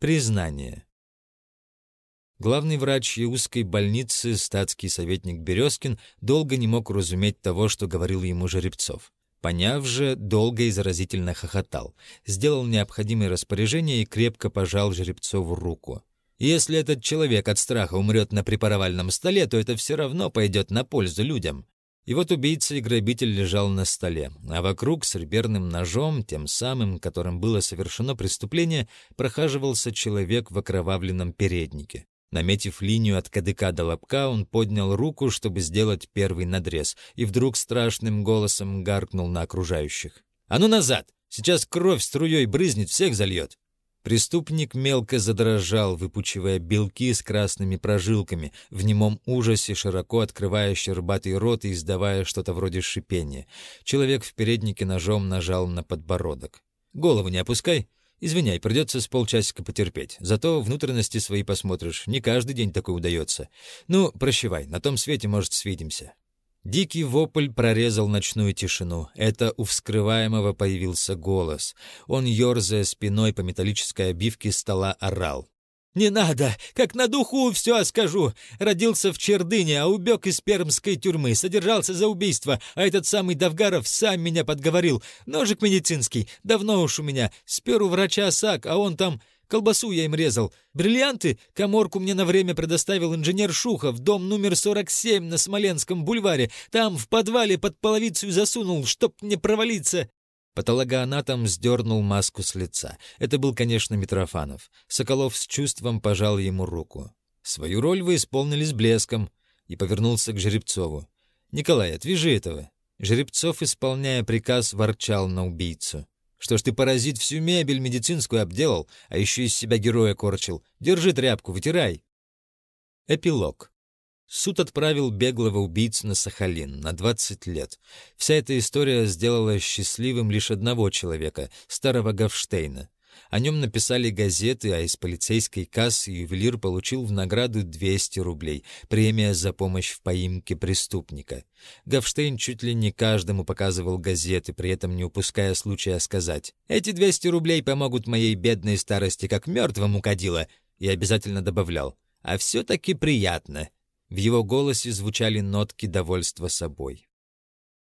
Признание. Главный врач Яузской больницы, статский советник Березкин, долго не мог разуметь того, что говорил ему Жеребцов. Поняв же, долго и заразительно хохотал, сделал необходимые распоряжения и крепко пожал Жеребцову руку. Если этот человек от страха умрет на препаровальном столе, то это все равно пойдет на пользу людям. И вот убийца и грабитель лежал на столе, а вокруг с реберным ножом, тем самым, которым было совершено преступление, прохаживался человек в окровавленном переднике. Наметив линию от кадыка до лобка, он поднял руку, чтобы сделать первый надрез, и вдруг страшным голосом гаркнул на окружающих. «А ну назад! Сейчас кровь струей брызнет, всех зальет!» Преступник мелко задрожал, выпучивая белки с красными прожилками, в немом ужасе широко открывая щербатый рот и издавая что-то вроде шипения. Человек в переднике ножом нажал на подбородок. «Голову не опускай!» Извиняй, придется с полчасика потерпеть. Зато внутренности свои посмотришь. Не каждый день такой удается. Ну, прощавай, на том свете, может, свидимся». Дикий вопль прорезал ночную тишину. Это у вскрываемого появился голос. Он, ерзая спиной по металлической обивке стола, орал. «Не надо! Как на духу все скажу! Родился в Чердыне, а убег из пермской тюрьмы, содержался за убийство, а этот самый Давгаров сам меня подговорил. Ножик медицинский, давно уж у меня. Спер у врача САК, а он там... Колбасу я им резал. Бриллианты коморку мне на время предоставил инженер Шухов, дом номер 47 на Смоленском бульваре. Там в подвале под половицу засунул, чтоб не провалиться. Патологоанатом сдернул маску с лица. Это был, конечно, Митрофанов. Соколов с чувством пожал ему руку. «Свою роль вы исполнили с блеском», и повернулся к Жеребцову. «Николай, отвяжи этого». Жеребцов, исполняя приказ, ворчал на убийцу. «Что ж ты, паразит, всю мебель медицинскую обделал, а еще из себя героя корчил. Держи тряпку, вытирай». Эпилог. Суд отправил беглого убийцу на Сахалин на 20 лет. Вся эта история сделала счастливым лишь одного человека, старого Гавштейна. О нем написали газеты, а из полицейской кассы ювелир получил в награду 200 рублей, премия за помощь в поимке преступника. Гавштейн чуть ли не каждому показывал газеты, при этом не упуская случая сказать «Эти 200 рублей помогут моей бедной старости, как мертвому кадила», и обязательно добавлял «А все-таки приятно». В его голосе звучали нотки довольства собой.